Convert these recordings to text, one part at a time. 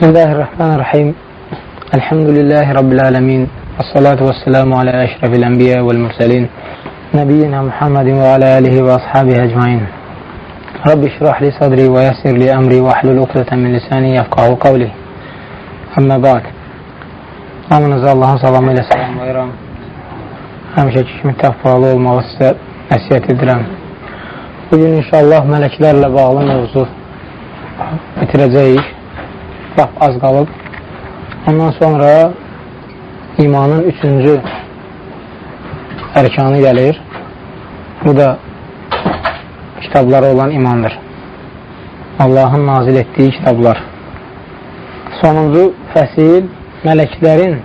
Bismillahirrahmanirrahim. Elhamdülillahi Rabbil alemin. Vessalatu vesselamu ala eşrefil enbiya vel murselin. Nebiyyina Muhammedin ve ala alihi ve ashabihi ecmain. Rabbi şirah li sadri ve yessir li emri ve ahlul ukdeten min lisani yefkahu kavli. Amma ba'd. Hamınızı Allahın salamı ilə salamlayıram. Həmişəki kimi təqvalı olmağı sizə nəsiyyət edirəm. Bugün inşallah mələklərlə bağlı mövzu bitirəcəyik. Laf az qalıb. Ondan sonra imanın üçüncü ərkanı gəlir. Bu da kitablara olan imandır. Allahın nazil etdiyi kitablar. Sonuncu fəsil mələklərin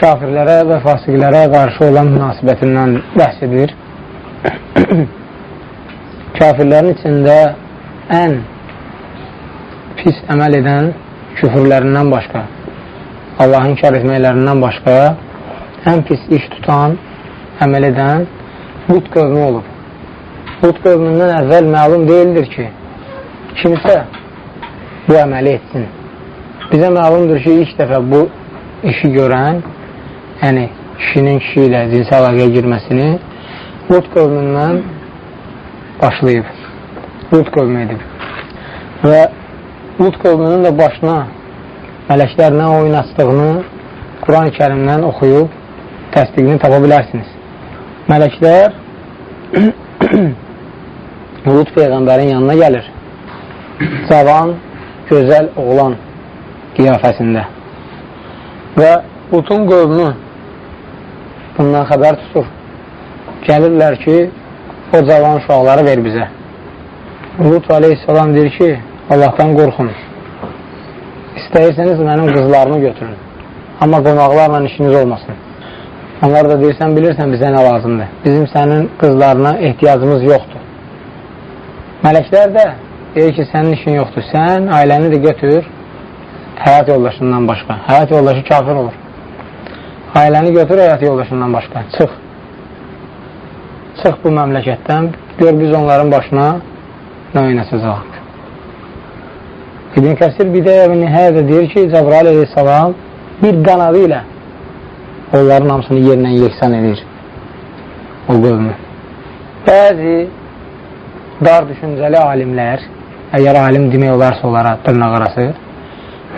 kafirlərə və fasiqlərə qarşı olan münasibətindən bəhs edilir. Kafirlərin içində ən pis əməl edən küfürlərindən başqa, Allahı inkar etməklərindən başqa ən pis iş tutan, əməl edən Qut qövmü olub. Qut qövmündən əvvəl məlum deyildir ki, kimsə bu əməli etsin. Bizə məlumdur ki, ilk dəfə bu işi görən, yəni kişinin kişi ilə cinsi əlaqəyə girməsini Lut qövmündən başlayıb. Lut qövmü edib. Və Lut qövmünün də başına mələklərlə oyun açdığını Quran-ı kərimdən oxuyub təsdiqini tapa bilərsiniz. Mələklər Lut Peyğəmbərin yanına gəlir. Cavan, gözəl oğlan qiyafəsində. Və Lutun qövmü bundan xəbər tutur. Gəlirlər ki, o cavan uşaqları ver bizə. Lut aleyhissalam deyir ki, Allahdan qorxun. İstəyirseniz mənim qızlarımı götürün. Amma qonaqlarla işiniz olmasın. Onlar da deyirsən, bilirsən bizə nə lazımdır. Bizim sənin qızlarına ehtiyacımız yoxdur. Mələklər də deyir ki, sənin işin yoxdur. Sən ailəni də götür, həyat yoldaşından başqa. Həyat yoldaşı kafir olur. Ailəni götür həyat yoldaşından başqa. Çıx. Çıx bu məmləkətdən. Gör biz onların başına nə oynasacaq. İbn Kəsir Bidəyə və Nihayədə deyir ki, Cəbrail aleyhissalam bir qanadı ilə onların hamısını yerlə yeksan edir. O qövmü. Bəzi dar düşüncəli alimlər, əgər alim demək olarsa onlara dırnaq arası,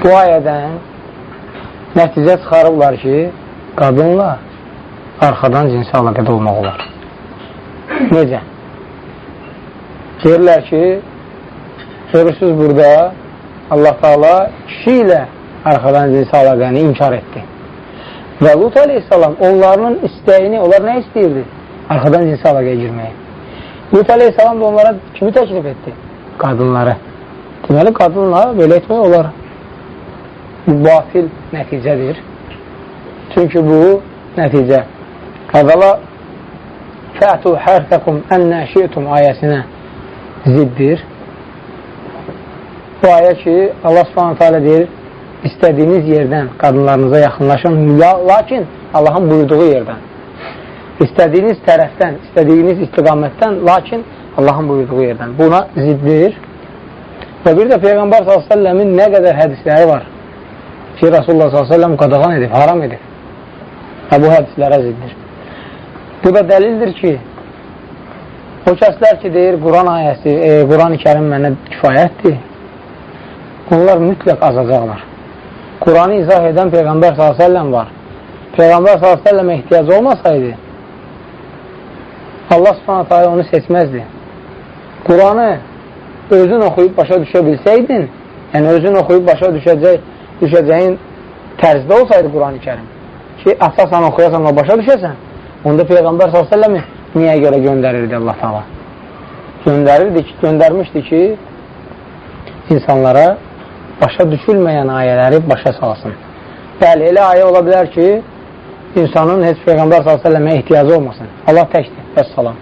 bu ayədən nəticə çıxarıblar ki, qadınla arxadan cinsi əlaqədə olmaq olar. Necə? Deyirlər ki, görürsünüz burada Allah Taala kişi ilə arxadan cinsi əlaqəni inkar etdi. Və Lut aleyhissalam onların istəyini, onlar nə istəyirdi? Arxadan cinsi əlaqəyə girməyi. Lut aleyhissalam da onlara kimi təklif etdi? Qadınları. Deməli, qadınla belə etmək olar. Bu batil nəticədir. Çünki bu nəticə Əvvəla Fətu hərfəkum ənnə şi'tum ayəsinə ziddir. Bu ayə ki, Allah subhanətə alə deyir, istədiyiniz yerdən qadınlarınıza yaxınlaşın, lakin Allahın buyurduğu yerdən. İstədiyiniz tərəfdən, istədiyiniz istiqamətdən, lakin Allahın buyurduğu yerdən. Buna ziddir. Və bir də Peyğəmbər s.ə.v-in nə qədər hədisləri var ki, Rasulullah s.ə.v qadağan edib, haram edib. Və bu hədislərə ziddir. Bu da dəlildir ki, o kəslər ki, deyir, Quran ayəsi, e, Quran-ı kərim mənə kifayətdir, onlar mütləq azacaqlar. Quranı izah edən Peyğəmbər s.ə.v var. Peyğəmbər s.ə.və ehtiyac olmasaydı, Allah s.ə.v onu seçməzdi. Quranı özün oxuyub başa düşə bilsəydin, yəni özün oxuyub başa düşəcək, düşəcəyin tərzdə olsaydı Quran-ı kərim, ki, əsasən oxuyasan və başa düşəsən, onda Peyğəmbər s.ə.v niyə görə göndərirdi Allah taala? Göndərirdi ki, göndərmişdi ki, insanlara başa düşülməyən ayələri başa salsın. Bəli, elə ayə ola bilər ki, insanın heç Peyğəmbər s.ə.və ehtiyacı olmasın. Allah təkdir, bəs salam.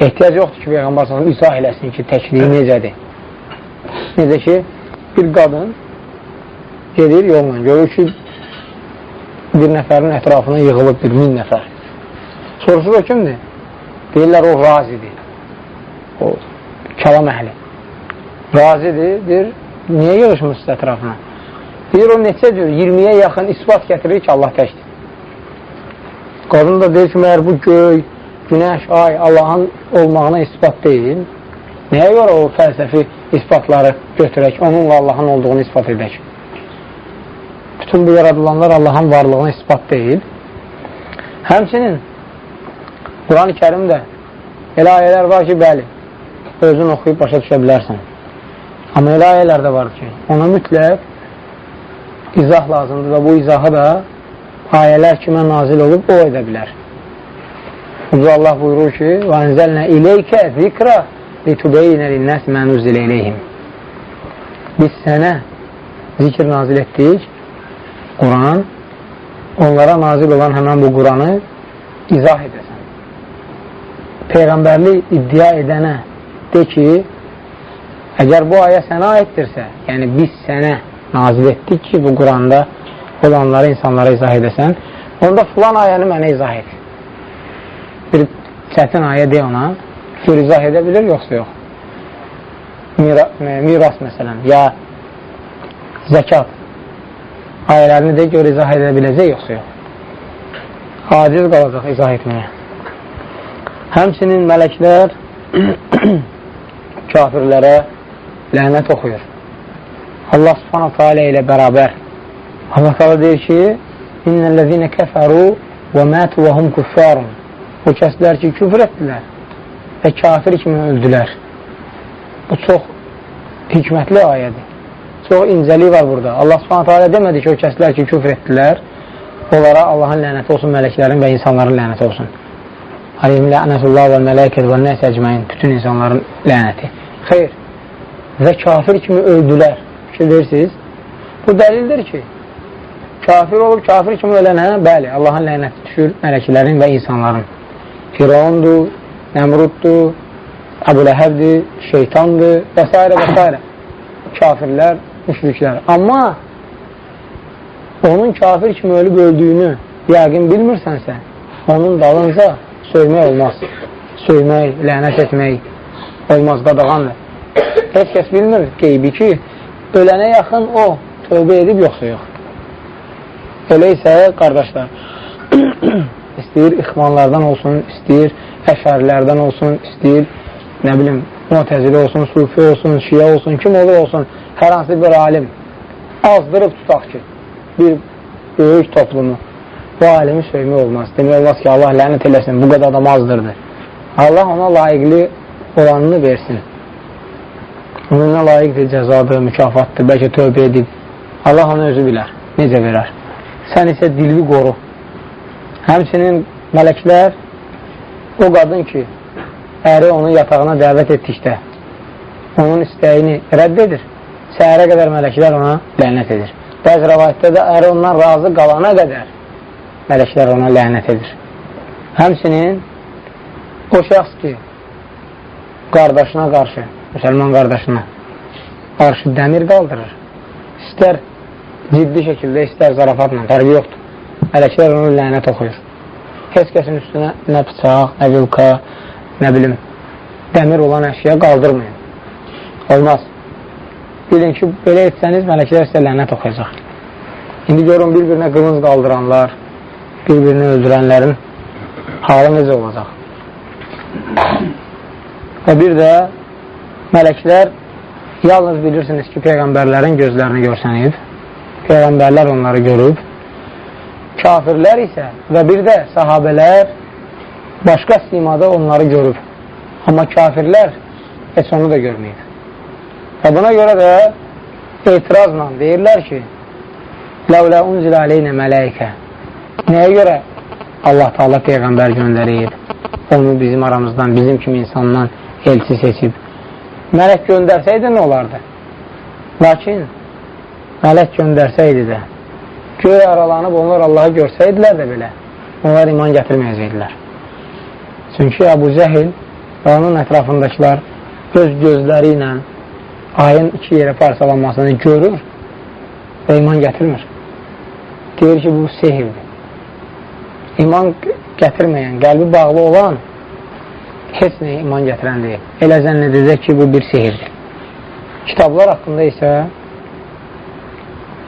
Ehtiyac yoxdur ki, Peyğəmbər s.ə.və izah eləsin ki, təkliyi necədir. Necə ki, bir qadın gedir yolla, görür ki, bir nəfərin ətrafına yığılıb bir min nəfər. Soruşur o kimdir? Deyirlər, o razidir. O, kəlam əhli. Razidir, deyir, niyə yığışmışsınız ətrafına? Deyir, o neçə cür, 20-yə yaxın ispat gətirir ki, Allah təkdir. Qadın da deyir ki, məyər bu göy, günəş, ay Allahın olmağına ispat deyil. Nəyə görə o fəlsəfi isbatları götürək, onunla Allahın olduğunu ispat edək? Bütün bu yaradılanlar Allahın varlığına ispat deyil. Həmçinin Quran-ı kərimdə elə ayələr var ki, bəli, özün oxuyub başa düşə bilərsən. Amma elə ayələr də var ki, ona mütləq izah lazımdır və bu izahı da ayələr kimə nazil olub, o edə bilər. Uca Allah buyurur ki, وَاَنْزَلْنَا اِلَيْكَ ذِكْرَ لِتُبَيِّنَ لِلنَّاسِ مَا نُزِّلَ اِلَيْهِمْ Biz sənə zikr nazil etdik, Quran, onlara nazil olan həmən bu Quranı izah edəsən. Peyğəmbərlik iddia edənə de ki, əgər bu ayə sənə aiddirsə, yəni biz sənə nazil etdik ki, bu Quranda olanları insanlara izah edəsən, onda filan ayəni mənə izah et. Bir çətin ayə deyə ona, gör izah edə bilir, yoxsa yox. Mira, miras məsələn, ya zəkat ayələrini də gör izah edə biləcək, yoxsa yox. Aciz qalacaq izah etməyə. Həmçinin mələklər kafirlərə lənət oxuyur. Allah subhanahu teala ilə bərabər. Allah teala deyir ki, İnnellezine kəfəru və mətu və hum kuffarun. O kəslər ki, küfür etdilər və kafir kimi öldülər. Bu çox hikmətli ayədir. Çox incəlik var burada. Allah subhanahu teala demədi ki, o kəslər ki, küfür etdilər, onlara Allahın lənəti olsun, mələklərin və insanların lənəti olsun. Aleyhim lənətullah və mələkət və nəsə əcməyin, bütün insanların lənəti. Xeyr, və kafir kimi öldülər. Fikir verirsiniz? Bu dəlildir ki, kafir olub, kafir kimi ölənə, bəli, Allahın lənəti düşür mələklərin və insanların. Firondur, Nəmruddur, Əbu Ləhəbdir, şeytandır və s. və s. Kafirlər, müşriklər. Amma onun kafir kimi ölüb öldüyünü yəqin bilmirsənsə, onun dalınca söymək olmaz. Söymək, lənət etmək olmaz, qadağandır. Heç kəs bilmir qeybi ki, ölənə yaxın o tövbə edib yoxsa yox. Elə isə, qardaşlar, istəyir ixvanlardan olsun, istəyir əşərlərdən olsun, istəyir, nə bilim, mutəzili olsun, sufi olsun, şiyə olsun, kim olur olsun, hər hansı bir alim azdırıb tutaq ki, bir böyük toplumu bu alimi söymək olmaz. Demək olmaz ki, Allah lənət eləsin, bu qədər adam azdırdı. Allah ona layiqli olanını versin. Onunla layiqdir cəzadır, mükafatdır, bəlkə tövbə edib. Allah onu özü bilər, necə verər. Sən isə dilvi qoru. Həmçinin mələklər o qadın ki, əri onu yatağına dəvət etdikdə onun istəyini rədd edir. Səhərə qədər mələklər ona lənət edir. Bəzi rəvayətdə də əri ondan razı qalana qədər mələklər ona lənət edir. Həmsinin o şəxs ki, qardaşına qarşı, müsəlman qardaşına qarşı dəmir qaldırır. İstər ciddi şəkildə, istər zarafatla, fərqi yoxdur. Mələklər onu lənət oxuyur. Heç kəsin üstünə nə bıçaq, nə vilka, nə bilim, dəmir olan əşya qaldırmayın. Olmaz. Bilin ki, belə etsəniz, mələklər sizə lənət oxuyacaq. İndi görün, bir-birinə qılınc qaldıranlar, bir-birini öldürənlərin halı necə olacaq? Və bir də mələklər yalnız bilirsiniz ki, Peyğəmbərlərin gözlərini görsənib, Peyğəmbərlər onları görüb, kafirlər isə və bir də sahabələr başqa simada onları görüb. Amma kafirlər heç onu da görməyib. Və buna görə də etirazla deyirlər ki, Ləulə unzilə aleynə mələkə Nəyə görə Allah Taala Peyğəmbər göndərib, onu bizim aramızdan, bizim kimi insandan elçi seçib. Mələk göndərsəydi nə olardı? Lakin mələk göndərsəydi də, göy aralanıb onlar Allahı görsəydilər də belə, onlar iman gətirməyəcəkdilər. Çünki Əbu Cəhil və onun ətrafındakılar öz gözləri ilə ayın iki yerə parçalanmasını görür və iman gətirmir. Deyir ki, bu sehirdir. İman gətirməyən, qəlbi bağlı olan heç nəyə iman gətirən deyil. Elə zənn edəcək ki, bu bir sehirdir. Kitablar haqqında isə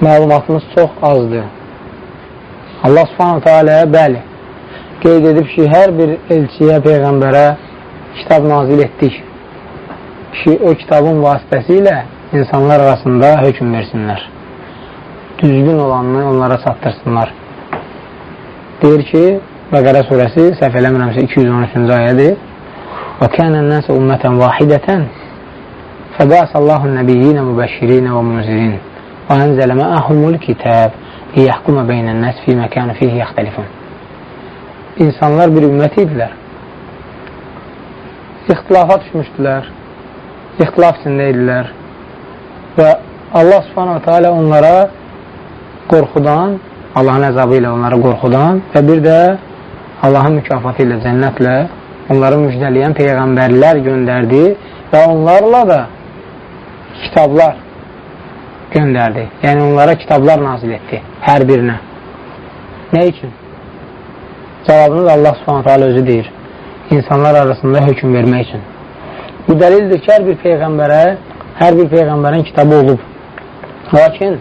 məlumatımız çox azdır. Allah subhanahu teala bəli, qeyd edib ki, hər bir elçiyə, peyğəmbərə kitab nazil etdik ki, o kitabın vasitəsilə insanlar arasında hökm versinlər. Düzgün olanını onlara çatdırsınlar. Deyir ki, Bəqərə surəsi səhv eləmirəmsə 213-cü ayədir. Və kənən nəsə ümmətən vahidətən fəbəsəllahu nəbiyyinə mübəşşirinə və munzirin və ənzələ məəhumul kitab liyəhkumə beynən nəs fi məkəni fihi yaxtəlifun. İnsanlar bir ümmət idilər. İxtilafa düşmüşdülər. İxtilaf içində idilər. Və Allah subhanahu teala onlara qorxudan, Allahın əzabı ilə onları qorxudan və bir də Allahın mükafatı ilə, cənnətlə onları müjdələyən peyğəmbərlər göndərdi və onlarla da kitablar göndərdi. Yəni onlara kitablar nazil etdi hər birinə. Nə üçün? Cavabını da Allah subhanətə alə özü deyir. İnsanlar arasında hökum vermək üçün. Bu dəlildir ki, hər bir peyğəmbərə, hər bir peyğəmbərin kitabı olub. Lakin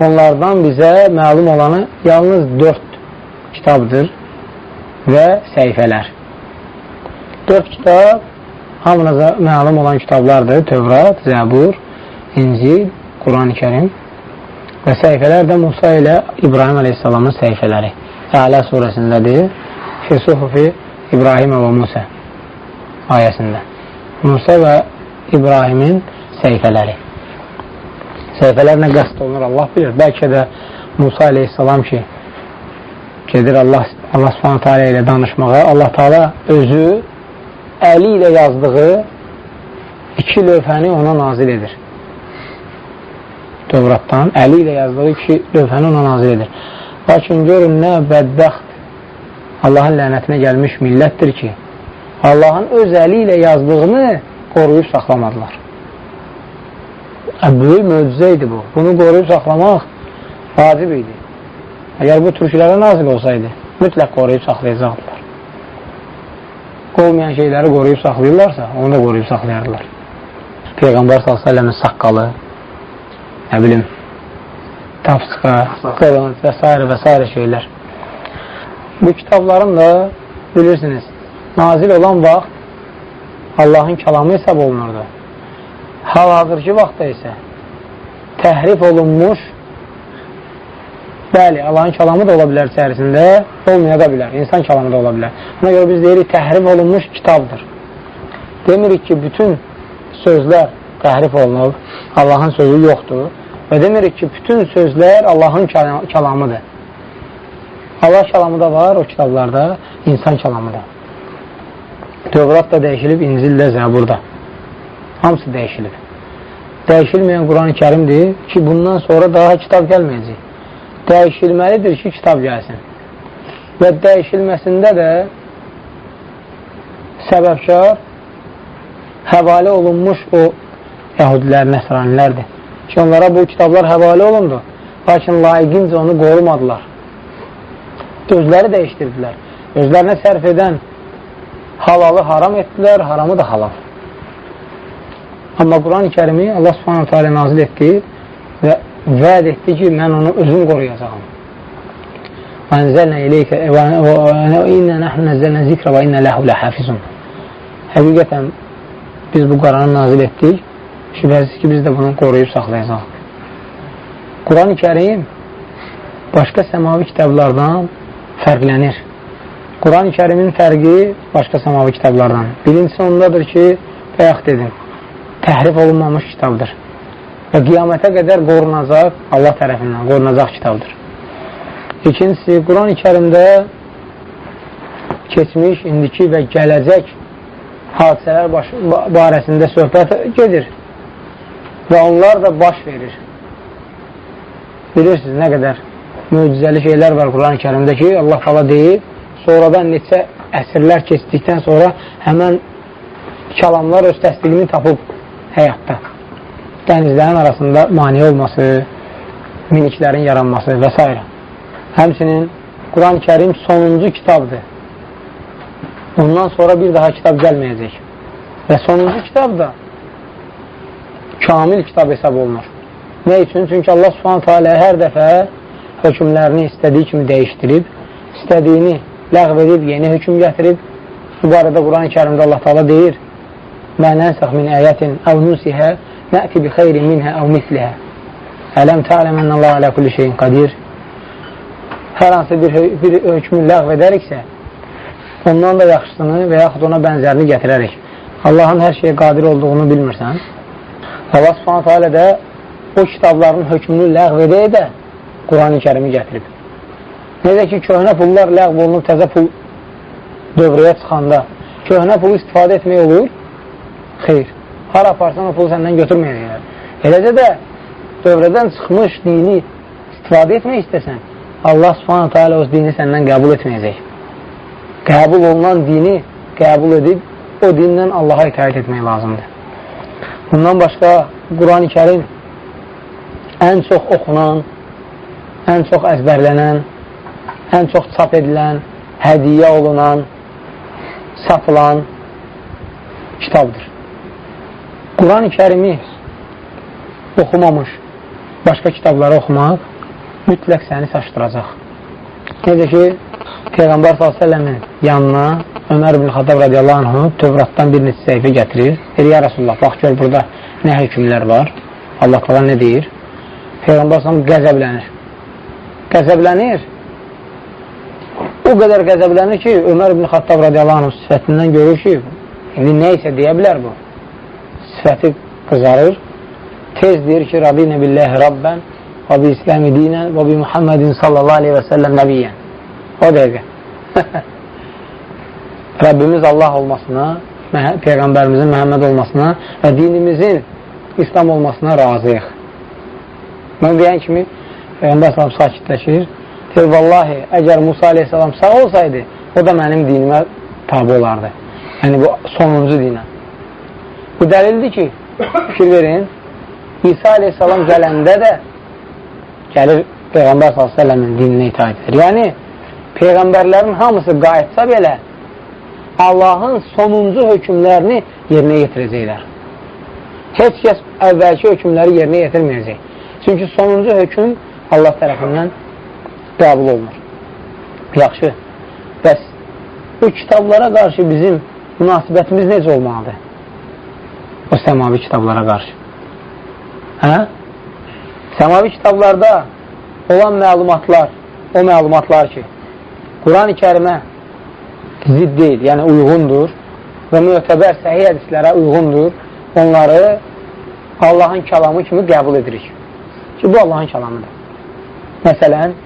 onlardan bizə məlum olanı yalnız dörd kitabdır və səhifələr. Dörd kitab hamınıza məlum olan kitablardır. Tövrat, Zəbur, İncil, Quran-ı Kerim və səhifələr də Musa ilə İbrahim əleyhissalamın səhifələri. Ələ surəsindədir. Fisuhufi İbrahim və Musa ayəsində. Musa və İbrahimin səhifələri. Səhifələr nə qəst olunur Allah bilir. Bəlkə də Musa əleyhissalam ki, gedir Allah, Allah subhanətə ilə danışmağa. Allah taala özü əli ilə yazdığı iki lövhəni ona nazil edir. Dövratdan əli ilə yazdığı iki lövhəni ona nazil edir. Lakin görün nə bədbəxt Allahın lənətinə gəlmiş millətdir ki, Allahın öz əli ilə yazdığını qoruyub saxlamadılar. Böyük möcüzə idi bu. Bunu qoruyub saxlamaq vacib idi. Əgər bu türklərə nazil olsaydı, mütləq qoruyub saxlayacaqdılar. Olmayan şeyləri qoruyub saxlayırlarsa, onu da qoruyub saxlayardılar. Peyğəmbər s.ə.v-in saqqalı, nə bilim, tafsıqa, qılınc və s. və s. şeylər. Bu kitabların da bilirsiniz, nazil olan vaxt Allahın kəlamı hesab olunurdu. Hal-hazırki vaxtda isə təhrif olunmuş Bəli, Allahın kəlamı da ola bilər içərisində, olmaya da bilər, insan kəlamı da ola bilər. Buna görə biz deyirik, təhrif olunmuş kitabdır. Demirik ki, bütün sözlər təhrif olunub, Allahın sözü yoxdur və demirik ki, bütün sözlər Allahın kəlamıdır. Allah kəlamı da var o kitablarda, insan kəlamı da. Tövrat da dəyişilib, İncil də, Zəbur da. Hamısı dəyişilib. Dəyişilməyən Quran-ı kərimdir ki, bundan sonra daha kitab gəlməyəcək dəyişilməlidir ki, kitab gəlsin. Və dəyişilməsində də səbəbkar həvalə olunmuş o yəhudilər, nəsranilərdir. Ki, onlara bu kitablar həvalə olundu, lakin layiqincə onu qorumadılar. Özləri dəyişdirdilər. Özlərinə sərf edən halalı haram etdilər, haramı da halal. Amma Quran-ı kərimi Allah subhanətə alə nazil etdi və vəd etdi ki, mən onu özüm qoruyacağam. Ənzəlnə ileykə innə nəhnu nəzzəlnə zikrə və innə ləhu ləhəfizun. Həqiqətən biz bu qaranı nazil etdik. Şübhəsiz ki, biz də bunu qoruyub saxlayacaq. Quran-ı Kərim başqa səmavi kitablardan fərqlənir. Quran-ı Kərimin fərqi başqa səmavi kitablardan. Birincisi ondadır ki, bayaq dedim, təhrif olunmamış kitabdır və qiyamətə qədər qorunacaq Allah tərəfindən qorunacaq kitabdır. İkincisi, Quran-ı kərimdə keçmiş, indiki və gələcək hadisələr baş, barəsində söhbət gedir və onlar da baş verir. Bilirsiniz nə qədər möcüzəli şeylər var Quran-ı kərimdə ki, Allah qala deyib, sonradan neçə əsrlər keçdikdən sonra həmən kəlamlar öz təsdiqini tapıb həyatda dənizlərin arasında mani olması, miniklərin yaranması və s. Həmçinin Quran-ı Kerim sonuncu kitabdır. Ondan sonra bir daha kitab gəlməyəcək. Və sonuncu kitab da kamil kitab hesab olunur. Nə üçün? Çünki Allah subhanətə alə hər dəfə hökmlərini istədiyi kimi dəyişdirib, istədiyini ləğv edib, yeni hökm gətirib. Bu barədə Quran-ı kərimdə Allah taala deyir, Mə nənsəx min əyətin əv bi xeyri minhə əv mislihə Ələm tə'ləmən Allah alə kulli şeyin qadir Hər hansı bir, bir hökmü ləğv edəriksə, ondan da yaxşısını və yaxud ona bənzərini gətirərik. Allahın hər şeyə qadir olduğunu bilmirsən. Allah subhanətə alə də o kitabların hökmünü ləğv edə də Quran-ı kərimi gətirib. Necə ki, köhnə pullar ləğv olunub təzə pul dövrəyə çıxanda köhnə pulu istifadə etmək olur, xeyr. Har aparsan o pulu səndən götürməyəcəklər. Eləcə də dövrədən çıxmış dini istifadə etmək istəsən, Allah subhanətə alə öz dini səndən qəbul etməyəcək. Qəbul olunan dini qəbul edib, o dindən Allaha itaət etmək lazımdır. Bundan başqa Quran-ı kərim ən çox oxunan, ən çox əzbərlənən, ən çox çap edilən, hədiyə olunan, satılan kitabdır. Quran-ı kərimi oxumamış, başqa kitabları oxumaq mütləq səni saçdıracaq. Necə ki, Peyğəmbər s.ə.v-in yanına Ömər ibn Xatab radiyallahu anhu Tövratdan bir neçə səhifə gətirir. Deyir, ya Rasulullah, bax gör burada nə hökmlər var. Allah qala nə deyir? Peyğəmbər s.ə.v qəzəblənir. Qəzəblənir. O qədər qəzəblənir ki, Ömər ibn Xattab radiyallahu anh sifətindən görür ki, indi nə isə deyə bilər bu. Sifəti qızarır. Tez deyir ki, Rabinə billəhi Rabbən və bi İsləmi dinən və bi Muhammedin sallallahu aleyhi və səlləm nəbiyyən. O dəqiqə. Rəbbimiz Allah olmasına, Peyğəmbərimizin Məhəmməd olmasına və dinimizin İslam olmasına razıyıq. Mən deyən kimi Peyğəmbər salam sakitləşir. Deyir, vallahi, əgər Musa aleyhissalam sağ olsaydı, o da mənim dinimə tabi olardı. Yəni, bu sonuncu dinə. Bu dəlildir ki, fikir verin, İsa aleyhissalam gələndə də gəlir Peyğəmbər s.ə.v-in dininə itaat edir. Yəni, Peyğəmbərlərin hamısı qayıtsa belə Allahın sonuncu hökmlərini yerinə yetirəcəklər. Heç kəs əvvəlki hökmləri yerinə yetirməyəcək. Çünki sonuncu hökm Allah tərəfindən qəbul olunur. Yaxşı. Bəs bu kitablara qarşı bizim münasibətimiz necə olmalıdır? O səmavi kitablara qarşı. Hə? Səmavi kitablarda olan məlumatlar, o məlumatlar ki, Quran-ı kərimə zidd deyil, yəni uyğundur və müətəbər səhiyyə hədislərə uyğundur, onları Allahın kəlamı kimi qəbul edirik. Ki, bu Allahın kəlamıdır. Məsələn,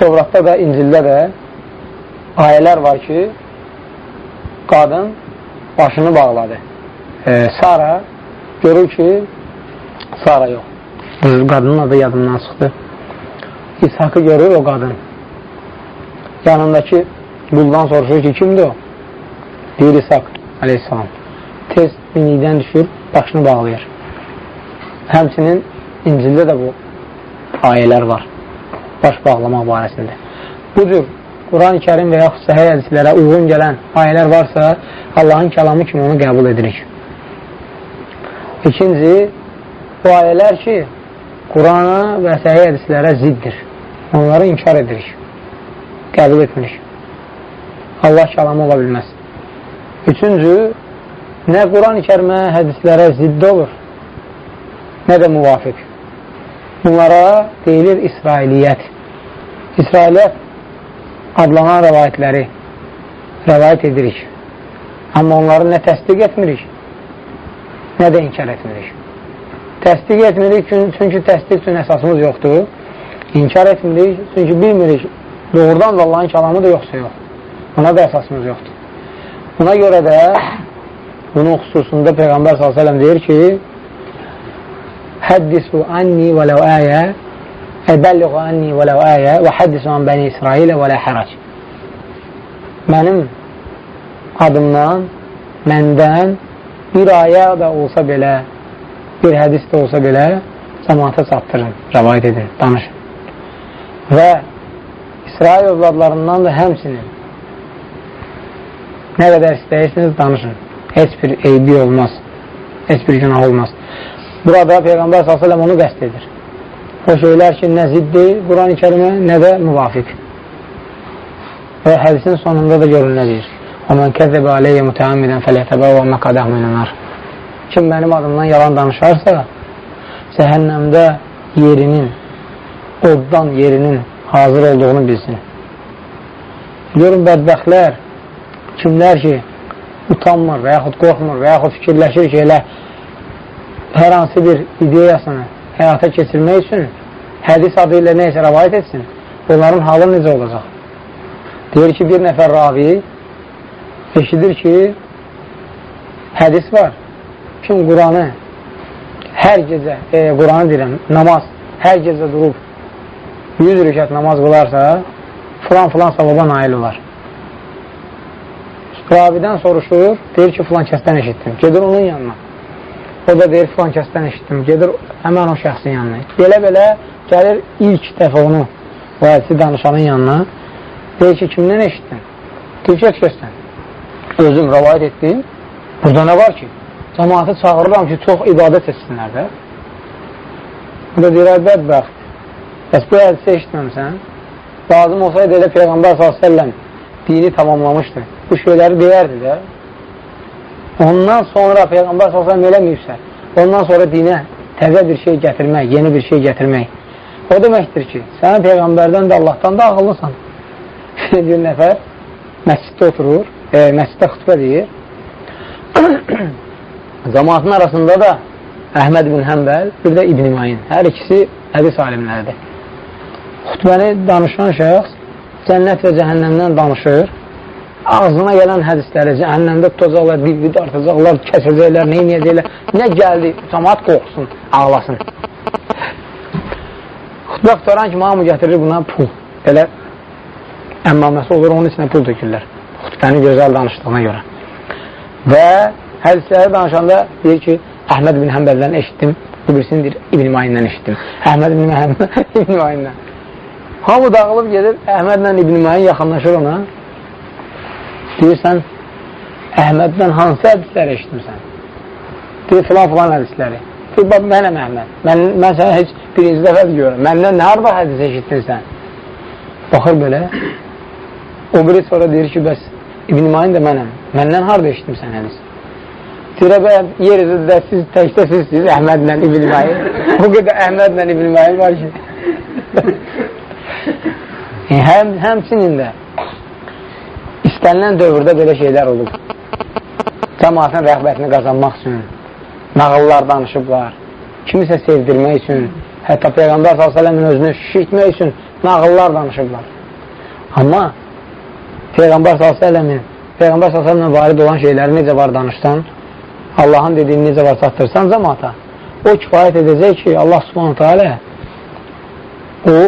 Tövratda da, İncildə də ayələr var ki, qadın başını bağladı. E, Sara görür ki, Sara yox. Qadının adı yadımdan çıxdı. İshakı görür o qadın. Yanındakı quldan soruşur ki, kimdir o? Deyir İshak aleyhissalam. Tez minikdən düşür, başını bağlayır. Həmçinin İncildə də bu ayələr var. Baş bağlamaq barəsində. Bu cür Quran-ı kərim və yaxud səhəy hədislərə uyğun gələn ayələr varsa, Allahın kəlamı kimi onu qəbul edirik. İkinci, bu ayələr ki, Qurana və səhəy hədislərə ziddir. Onları inkar edirik. Qəbul etmirik. Allah kəlamı ola bilməz. Üçüncü, nə Quran-ı kərimə, hədislərə ziddə olur, nə də müvafiq. Bunlara deyilir İsrailiyyət. İsrailiyyət adlanan rəvayətləri rəvayət edirik. Amma onları nə təsdiq etmirik, nə də inkar etmirik. Təsdiq etmirik çünki təsdiq üçün əsasımız yoxdur. İnkar etmirik çünki bilmirik doğrudan da Allahın kəlamı da yoxsa yox. Buna da əsasımız yoxdur. Buna görə də bunun xüsusunda Peyğəmbər s.ə.v deyir ki Həddisu anni və ləv əyə Əlbəlliğu anni və ləv əyə və həddisu an bəni İsrailə və lə hərəc Mənim adımdan, məndən bir ayə də olsa belə, bir hədis də olsa belə cəmaata çatdırın, rəvayət edin, danışın. Və İsrail övladlarından da həmsinin nə qədər istəyirsiniz, danışın. Heç bir eybi olmaz, heç bir günah olmaz. Burada Peyğəmbər s.ə.v onu qəst edir. O şeylər ki, nə ziddir Quran-ı kərimə, nə də müvafiq. Və hədisin sonunda da görün nə deyir. وَمَنْ كَذَّبَ عَلَيَّ مُتَعَمِّدًا فَلْيَتَبَوَّ مَقَدَهُ مِنَ النَّارِ Kim mənim adımdan yalan danışarsa, cəhənnəmdə yerinin, oddan yerinin hazır olduğunu bilsin. Görün, bədbəxtlər, kimlər ki, utanmır və yaxud qorxmur və yaxud fikirləşir ki, elə hər hansı bir ideyasını həyata keçirmək üçün hədis adı ilə nə isə rəvayət etsin, onların halı necə olacaq? Deyir ki, bir nəfər ravi eşidir ki, hədis var. Kim Quranı hər gecə, e, Quranı deyirəm, namaz hər gecə durub 100 rükət namaz qılarsa, filan-filan savaba nail olar. Ravidən soruşur, deyir ki, filan kəsdən eşitdim. Gedir onun yanına. O da deyir, filan kəsdən eşitdim. Gedir həmən o şəxsin yanına. Belə-belə gəlir ilk dəfə onu vədisi danışanın yanına. Deyir ki, kimdən eşitdin? Deyir ki, kəsdən. Özüm rəvayət etdim. Burada nə var ki? Cəmaatı çağırıram ki, çox ibadət etsinlər də. Bu da deyir, bədbəxt. Bəs bu hədisi eşitməmsən? Lazım olsaydı elə Peyğəmbər s.ə.v dini tamamlamışdı. Bu şeyləri deyərdi də. Ondan sonra Peyğəmbər s.ə.v eləməyibsə, ondan sonra dinə təzə bir şey gətirmək, yeni bir şey gətirmək. O deməkdir ki, sən Peyğəmbərdən də Allahdan da ağıllısan. bir nəfər məsciddə oturur, e, məsciddə xütbə deyir. Zamanın arasında da Əhməd bin Həmbəl, bir də İbn-i Mayin. Hər ikisi hədis alimləridir. Xütbəni danışan şəxs cənnət və cəhənnəmdən danışır. Ağzına gələn hədisləri cəhənnəmdə tutacaqlar, bir-bir dartacaqlar, kəsəcəklər, nə inəyəcəklər. Nə gəldi, cəmat qorxsun, ağlasın. Xütbə qutaran kimi hamı gətirir buna pul. Belə əmmaməsi olur, onun içində pul tökürlər. Xütbəni gözəl danışdığına görə. Və hədisləri danışanda deyir ki, Əhməd bin Həmbəldən eşitdim, bu birisini deyir, İbn-i Mayindən eşitdim. Əhməd bin Həmbəldən, İbn-i Mayindən. Hamı dağılıb gedir, Əhmədlə İbn-i Mayin yaxınlaşır ona. Deyirsən, Əhməddən hansı hədisləri eşitmirsən? Deyir, filan-filan hədisləri. Deyir, bax, mənəm Əhməd. Mən, mən sənə heç birinci dəfə görürəm. Məndən nə harada hədis eşitdin sən? Baxır belə. O biri sonra deyir ki, bəs İbn-i Mayin də mənəm. Məndən harada eşitmirsən hədis? Deyir, bəyəm, yer üzrdə siz təkdə sizsiz, Əhmədlə İbn-i Mayin. o qədər Əhmədlə İbn-i Mayin var ki. Həm, həmçinin də istənilən dövrdə belə şeylər olub. Cəmatın rəğbətini qazanmaq üçün nağıllar danışıblar, kimisə sevdirmək üçün, hətta Peyğəmbər s.ə.v-in özünü şişitmək üçün nağıllar danışıblar. Amma Peyğəmbər s.ə.v-in Peyğəmbər s.ə.v-in varid olan şeyləri necə var danışsan, Allahın dediyini necə var çatdırsan cəmata, o kifayət edəcək ki, Allah subhanətə alə o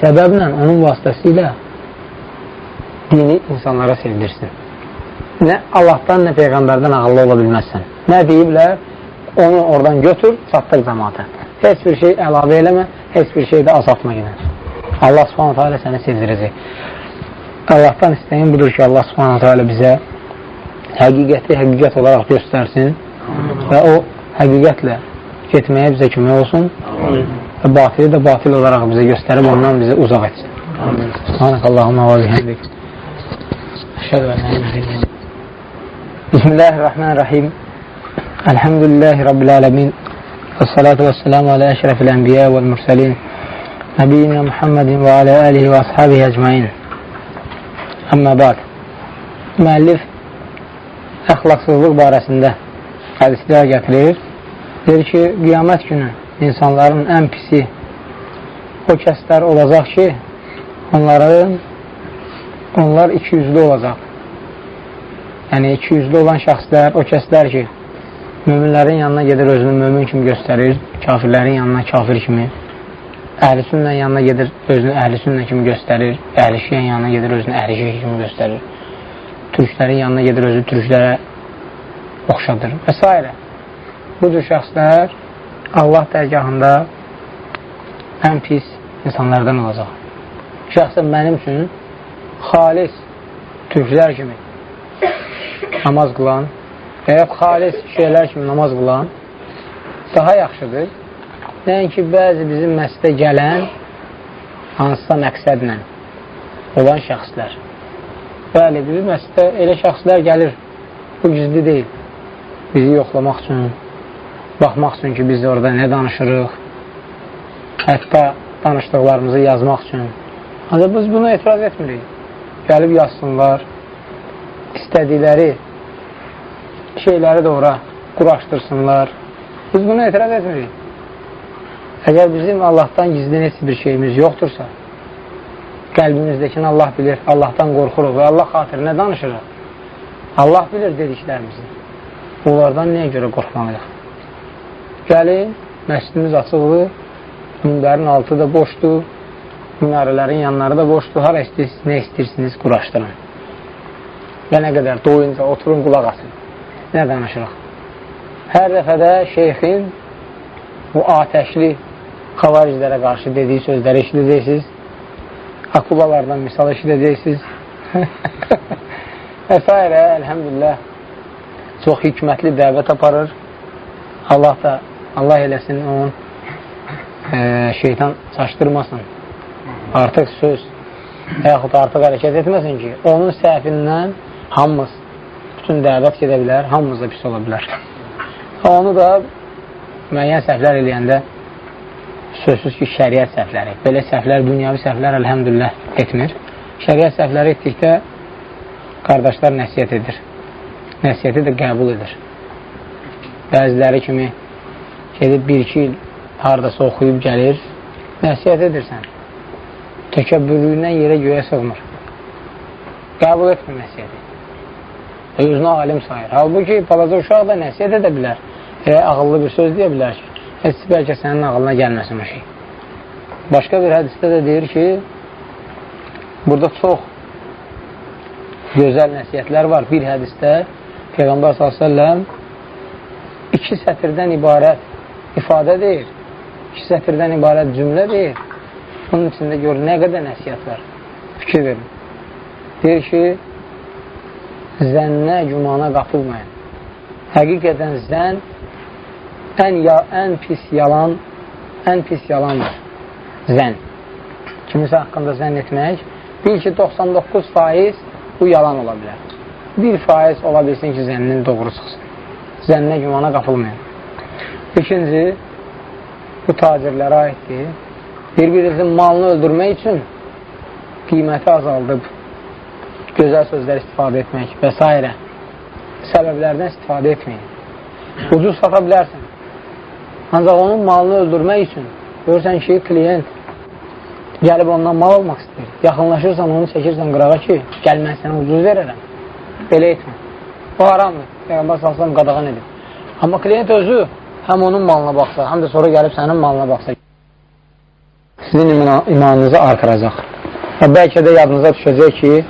səbəblə, onun vasitəsilə dini insanlara sevdirsin. Nə Allahdan, nə Peyğəmbərdən ağıllı ola bilməzsən. Nə deyiblər, onu oradan götür, çatdır cəmaata. Heç bir şey əlavə eləmə, heç bir şey də azaltma yenə. Allah subhanətə alə səni sevdirəcək. Allahdan istəyin budur ki, Allah subhanətə alə bizə həqiqəti həqiqət olaraq göstərsin və o həqiqətlə getməyə bizə kömək olsun və batili də batil olaraq bizə göstərib ondan bizi uzaq etsin. Subhanək Allahumma və bihəmdik. Əşhədu və nəyə Bismillahirrahmanirrahim. Elhamdülillahi Rabbil alemin. Və salatu və selamu alə əşrəfil ənbiyə vəl mürsəlin. Nəbiyyina Muhammedin və alə alihi və ashabihi əcmain. Əmmə ba'd. Müəllif əxlaqsızlıq barəsində hədislər gətirir. Deyir ki, qiyamət günü insanların ən pisi o kəslər olacaq ki, onların onlar iki yüzlü olacaq. Yəni, iki yüzlü olan şəxslər, o kəslər ki, müminlərin yanına gedir, özünü mümin kimi göstərir, kafirlərin yanına kafir kimi, əhl-i sünnə yanına gedir, özünü əhl-i sünnə kimi göstərir, əhl-i şiyyən yanına gedir, özünü əhl-i şiyyən kimi göstərir, türklərin yanına gedir, özü türklərə oxşadır və s. Bu cür şəxslər Allah dərgahında ən pis insanlardan olacaq. Şəxsən mənim üçün xalis türklər kimi namaz qılan və ya xalis şeylər kimi namaz qılan daha yaxşıdır. Nəinki bəzi bizim məsədə gələn hansısa məqsədlə olan şəxslər. Bəli, bizim məsədə elə şəxslər gəlir, bu gizli deyil. Bizi yoxlamaq üçün, baxmaq üçün ki, biz orada nə danışırıq, hətta danışdıqlarımızı yazmaq üçün. Ancaq biz buna etiraz etmirik. Gəlib yazsınlar, istədikləri şeyləri də ora quraşdırsınlar. Biz buna etiraz etmirik. Əgər bizim Allahdan gizli heç bir şeyimiz yoxdursa, qəlbimizdəkini Allah bilir, Allahdan qorxuruq və Allah xatirinə danışırıq. Allah bilir dediklərimizi. Bunlardan nəyə görə qorxmalıyıq? Gəlin, məscidimiz açıqdır, minbərin altı da boşdur, minarələrin yanları da boşdur, hara istəyirsiniz, nə istəyirsiniz, quraşdırın. Və nə qədər doyunca oturun, qulaq asın. Nə danışırıq? Hər dəfədə şeyxin bu atəşli xavariclərə qarşı dediyi sözləri eşidəcəksiniz. Akulalardan misal eşidəcəksiniz. və s. Əlhəmdülillah çox hikmətli dəvət aparır. Allah da Allah eləsin onun e, şeytan çaşdırmasın. Artıq söz və yaxud artıq hərəkət etməsin ki, onun səhvindən hamımız bütün dəvət gedə bilər, hamımız da pis ola bilər. Onu da müəyyən səhvlər eləyəndə sözsüz ki, şəriət səhvləri. Belə səhvlər, dünyavi səhvlər əlhəmdülillah etmir. Şəriət səhvləri etdikdə qardaşlar nəsiyyət edir. Nəsiyyəti də qəbul edir. Bəziləri kimi gedib bir-iki il haradasa oxuyub gəlir, nəsiyyət edirsən. Təkəbbürlüyündən yerə göyə sığmır. Qəbul etmir nəsiyyəti. Özünü alim sayır. Halbuki balaca uşaq da nəsiyyət edə bilər. Elə ağıllı bir söz deyə bilər ki, heç bəlkə sənin ağılına gəlməsin o şey. Başqa bir hədisdə də deyir ki, burada çox gözəl nəsiyyətlər var. Bir hədisdə Peyğəmbər s.ə.v iki sətirdən ibarət ifadə deyir. İki sətirdən ibarət cümlə deyir. Bunun içində gör, nə qədər nəsiyyət var. Fikir verin. Deyir ki, zənnə, cümana qapılmayın. Həqiqətən zənn ən, ya, ən pis yalan, ən pis yalandır. Zən. Kimisə haqqında zənn etmək. Bil ki, 99 faiz bu yalan ola bilər. 1 faiz ola bilsin ki, zənnin doğru çıxsın. Zənnə gümana qapılmayın. İkinci, bu tacirlərə aiddir. Bir-birinizin malını öldürmək üçün qiyməti azaldıb, gözəl sözlər istifadə etmək və s. səbəblərdən istifadə etməyin. Ucuz sata bilərsən. Ancaq onun malını öldürmək üçün görürsən ki, kliyent gəlib ondan mal almaq istəyir. Yaxınlaşırsan, onu çəkirsən qırağa ki, gəl mən sənə ucuz verərəm. Belə etmə. Bu haramdır. Peyğəmbər salsam qadağan edib. Amma kliyent özü həm onun malına baxsa, həm də sonra gəlib sənin malına baxsa, sizin imanınızı artıracaq. Və bəlkə də yadınıza düşəcək ki,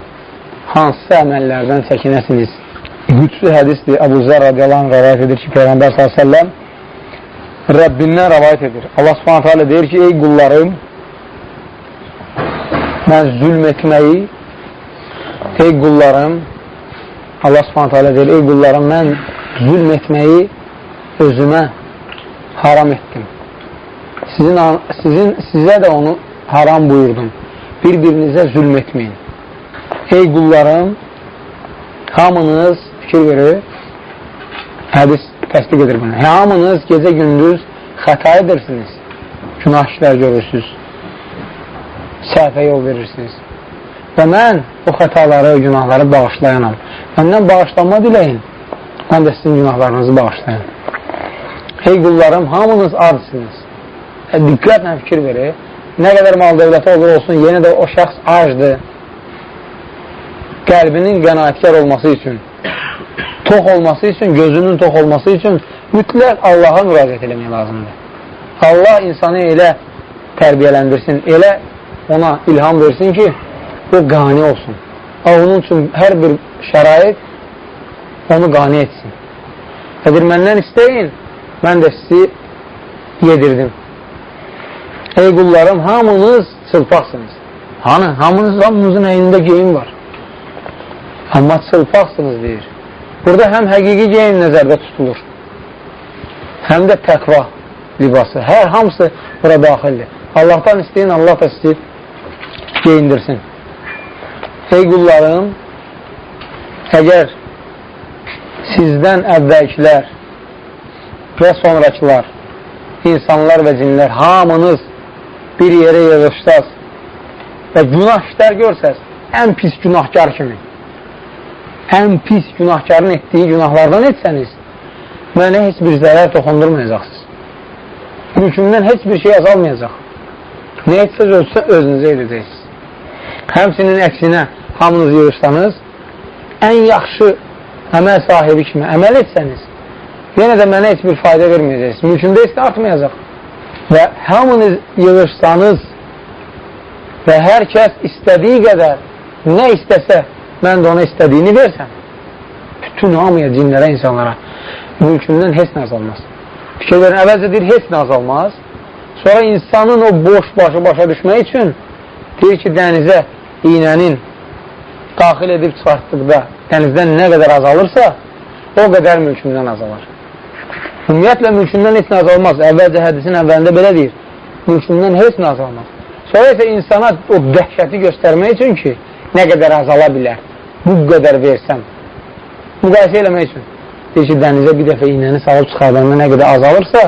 hansısa əməllərdən çəkinəsiniz. Güclü hədisdir. Əbu Zər radiyallahu anh rəvayət edir ki, Peyğəmbər s.ə.v Rəbbindən rəvayət edir. Allah subhanətə alə deyir ki, ey qullarım, mən zülm etməyi, ey qullarım, Allah subhanətə alə deyir, ey qullarım, mən zülm etməyi özümə haram etdim. Sizin, sizin, sizə də onu haram buyurdum. Bir-birinizə zülm etməyin. Ey qullarım, hamınız fikir verir, hədis təsdiq edir bunu. Hamınız gecə-gündüz xəta edirsiniz, günah işlər görürsünüz, səhvə yol verirsiniz. Və mən o xətaları, günahları bağışlayanam. Məndən bağışlanma diləyin, mən də sizin günahlarınızı bağışlayın. Ey qullarım, hamınız adsınız. E, diqqətlə fikir verir. Nə qədər mal dövləti olur olsun, yenə də o şəxs acdır. Qəlbinin qənaətkar olması üçün tox olması üçün, gözünün tox olması üçün mütləq Allaha müraciət eləmək lazımdır. Allah insanı elə tərbiyələndirsin, elə ona ilham versin ki, o qani olsun. Onun üçün hər bir şərait onu qani etsin. Edir, məndən istəyin, mən də sizi yedirdim. Ey qullarım, hamınız çılpaqsınız. Hanı? Hamınız, hamınızın əynində geyim var. Amma çılpaqsınız deyir. Burada həm həqiqi geyim nəzərdə tutulur, həm də təqva libası. Hər hamısı bura daxildir. Allahdan istəyin, Allah da istəyir geyindirsin. Ey qullarım, əgər sizdən əvvəlkilər və sonrakılar, insanlar və cinlər, hamınız bir yerə yığışsaz və günah işlər görsəz, ən pis günahkar kimi, ən pis günahkarın etdiyi günahlardan etsəniz, mənə heç bir zərər toxundurmayacaqsınız. Mülkümdən heç bir şey azalmayacaq. Nə etsəz ölsə, özünüzə edəcəksiniz. Həmsinin əksinə hamınız yığışsanız, ən yaxşı əməl sahibi kimi əməl etsəniz, yenə də mənə heç bir fayda verməyəcəksiniz. Mülkümdə heç artmayacaq. Və hamınız yığışsanız və hər kəs istədiyi qədər nə istəsə, mən də ona istədiyini versəm, bütün hamıya, cinlərə, insanlara mülkündən heç nə azalmaz. Fikir verin, əvvəlcə deyir, heç nə azalmaz. Sonra insanın o boş başı başa düşmək üçün deyir ki, dənizə iynənin daxil edib çıxartdıqda dənizdən nə qədər azalırsa, o qədər mülkündən azalar. Ümumiyyətlə, mülkündən heç nə azalmaz. Əvvəlcə hədisin əvvəlində belə deyir, mülkündən heç nə azalmaz. Sonra isə insana o dəhşəti göstərmək üçün ki, nə qədər azala bilər, bu qədər versəm, müqayisə eləmək üçün. Deyir ki, dənizə bir dəfə iynəni salıb çıxardanda nə qədər azalırsa,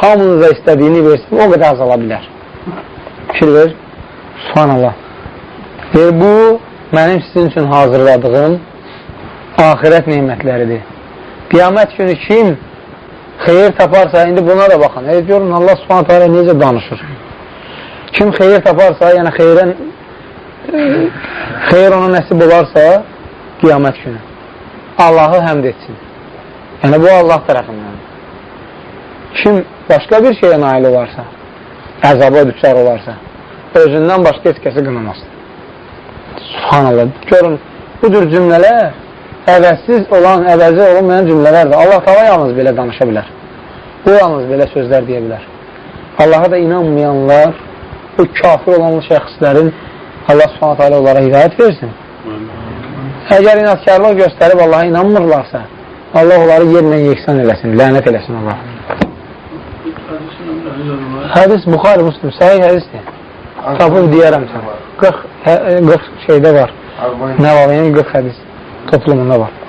hamınıza istədiyini versin, o qədər azala bilər. Fikir ver, subhanallah. Deyir, bu mənim sizin üçün hazırladığım ahirət neymətləridir. Qiyamət günü kim xeyir taparsa, indi buna da baxın. E, görün, Allah subhanət hələ necə danışır. Kim xeyir taparsa, yəni xeyrən xeyir ona nəsib olarsa, qiyamət günü Allahı həmd etsin. Yəni, bu Allah tərəfindən. Kim başqa bir şeyə nail olarsa, əzaba düşər olarsa, özündən başqa heç kəsi qınamasın. Subhanallah. Görün, bu cür cümlələr əvəzsiz olan, əvəzi olmayan cümlələrdir. Allah tala yalnız belə danışa bilər. O yalnız belə sözlər deyə bilər. Allaha da inanmayanlar, bu kafir olan şəxslərin Allah subhanət hələ onlara hidayət versin. Əgər inatkarlıq göstərib Allaha inanmırlarsa, Allah onları yerlə yeksan eləsin, lənət eləsin Allah. Hədis Buxari Müslüm, səhih hədisdir. Tapıb deyərəm sən. 40, 40 şeydə var. Nəvavinin 40 hədis toplumunda var.